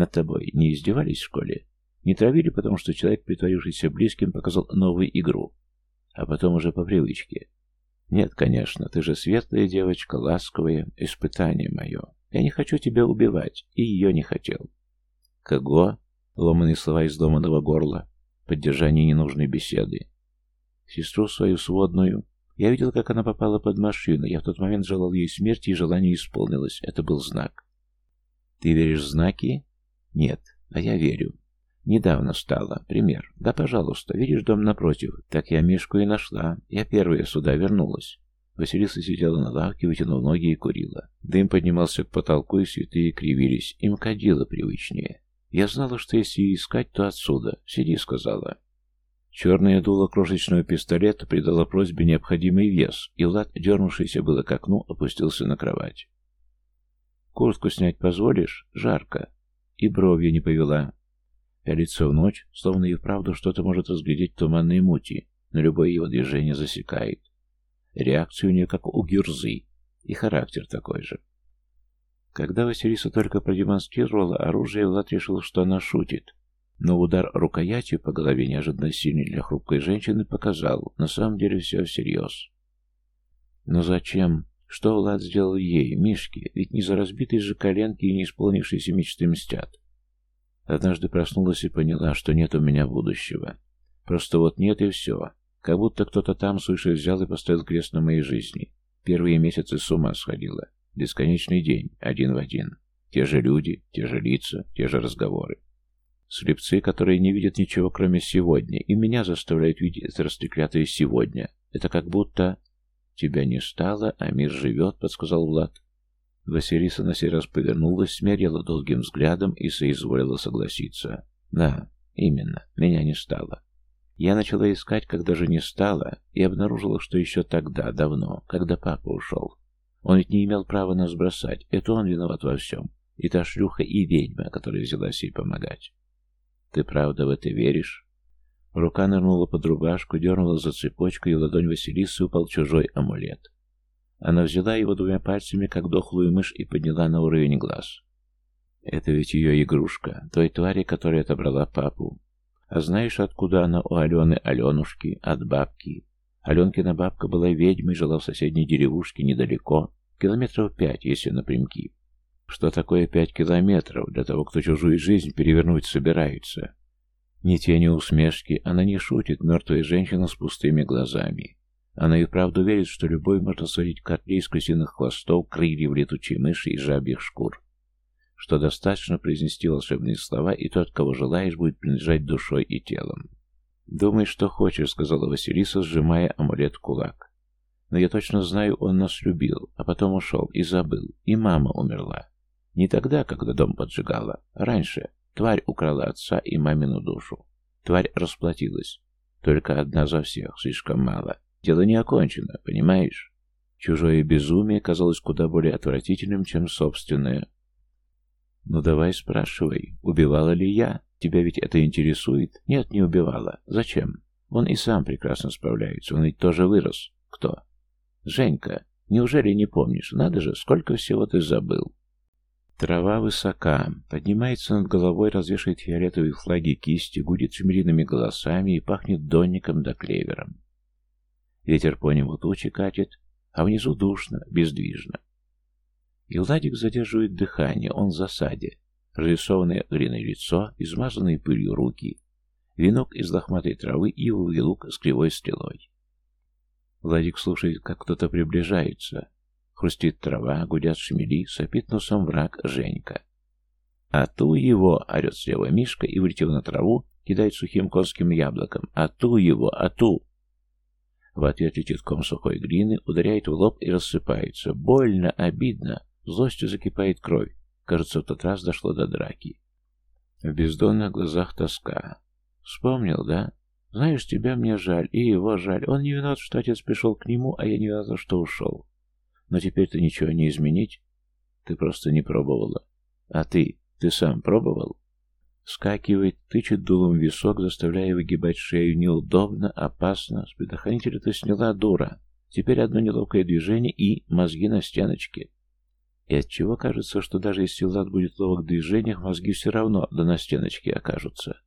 Над тобой не издевались в школе? Не травили, потому что человек, притворившийся близким, показал новую игру, а потом уже по привычке. Нет, конечно, ты же светлая девочка, ласковая, испытание мое. Я не хочу тебя убивать, и ее не хотел. Кого? Ломаные слова из ломаного горла. Поддержание ненужной беседы. Сестру свою сводную. Я видел, как она попала под машину. Я в тот момент желал ей смерти, и желание исполнилось. Это был знак. Ты веришь в знаки? Нет, а я верю. Недавно стало. Пример. Да, пожалуйста. Видишь дом напротив? Так я Мишку и нашла. Я первая сюда вернулась. Василиса сидела на лавке, вытянув ноги и курила. Дым поднимался к потолку, и святые кривились. Им кадило привычнее. Я знала, что если искать, то отсюда. Сиди, сказала. Черное дуло крошечного пистолета придало просьбе необходимый вес, и Влад, дернувшийся было к окну, опустился на кровать. «Куртку снять позволишь? Жарко». И бровью не повела. Пялится в ночь, словно и вправду что-то может разглядеть в туманной мути, но любое его движение засекает. Реакция у нее как у гюрзы, и характер такой же. Когда Василиса только продемонстрировала оружие, Влад решил, что она шутит. Но удар рукоятью по голове, неожиданно сильный для хрупкой женщины, показал, на самом деле все всерьез. Но зачем? Что Влад сделал ей, Мишке? Ведь не за разбитые же коленки и не исполнившиеся мечты мстят. Однажды проснулась и поняла, что нет у меня будущего. Просто вот нет и все. Как будто кто-то там, свыше взял и поставил крест на моей жизни. Первые месяцы с ума сходила. Бесконечный день, один в один. Те же люди, те же лица, те же разговоры. Слепцы, которые не видят ничего, кроме сегодня, и меня заставляют видеть это растреклятое сегодня. Это как будто... «Тебя не стало, а мир живет», — подсказал Влад. Василиса на сей раз повернулась, смерила долгим взглядом и соизволила согласиться. «Да, именно, меня не стало. Я начала искать, когда же не стало, и обнаружила, что еще тогда, давно, когда папа ушел. Он ведь не имел права нас бросать, это он виноват во всем. И та шлюха, и ведьма, которая взялась ей помогать. Ты правда в это веришь? Рука нырнула под рубашку, дернула за цепочку, и ладонь Василисы упал чужой амулет. Она взяла его двумя пальцами, как дохлую мышь, и подняла на уровень глаз. Это ведь ее игрушка, той твари, которая отобрала папу. А знаешь, откуда она у Алены Аленушки? От бабки. Аленкина бабка была ведьмой, жила в соседней деревушке недалеко, километров пять, если напрямки. Что такое пять километров для того, кто чужую жизнь перевернуть собирается? Ни тени усмешки, она не шутит, мертвая женщина с пустыми глазами. Она и правду верит, что любой можно сварить котле из крысиных хвостов, крыльев летучей мыши и жабьих шкур что достаточно произнести волшебные слова, и тот, кого желаешь, будет принадлежать душой и телом. «Думай, что хочешь», — сказала Василиса, сжимая амулет в кулак. «Но я точно знаю, он нас любил, а потом ушел и забыл, и мама умерла. Не тогда, когда дом поджигала, а раньше. Тварь украла отца и мамину душу. Тварь расплатилась. Только одна за всех, слишком мало. Дело не окончено, понимаешь?» Чужое безумие казалось куда более отвратительным, чем собственное, «Ну давай спрашивай, убивала ли я? Тебя ведь это интересует?» «Нет, не убивала. Зачем? Он и сам прекрасно справляется, он ведь тоже вырос. Кто?» «Женька. Неужели не помнишь? Надо же, сколько всего ты забыл!» Трава высока, поднимается над головой, развешивает фиолетовые флаги кисти, гудит шмелиными голосами и пахнет донником да клевером. Ветер по нему тучи катит, а внизу душно, бездвижно. И Владик задерживает дыхание, он в засаде. Разрисованное глиной лицо, измазанные пылью руки, венок из лохматой травы и ивовый лук с кривой стрелой. Владик слушает, как кто-то приближается. Хрустит трава, гудят шмели, сопит носом враг Женька. «А ту его!» — орет слева Мишка и, влетев на траву, кидает сухим конским яблоком. «А ту его! А ту!» В ответ летит ком сухой глины, ударяет в лоб и рассыпается. Больно, обидно. Злостью закипает кровь. Кажется, в тот раз дошло до драки. В бездонных глазах тоска. Вспомнил, да? Знаешь, тебя мне жаль, и его жаль. Он не виноват, что отец пришел к нему, а я не виноват, что ушел. Но теперь-то ничего не изменить. Ты просто не пробовала. А ты? Ты сам пробовал? Скакивает, тычет дулом висок, заставляя выгибать шею. Неудобно, опасно. С предохранителя ты сняла, дура. Теперь одно неловкое движение и мозги на стеночке. И отчего кажется, что даже если Влад будет ловок в движениях, мозги все равно до на стеночке окажутся.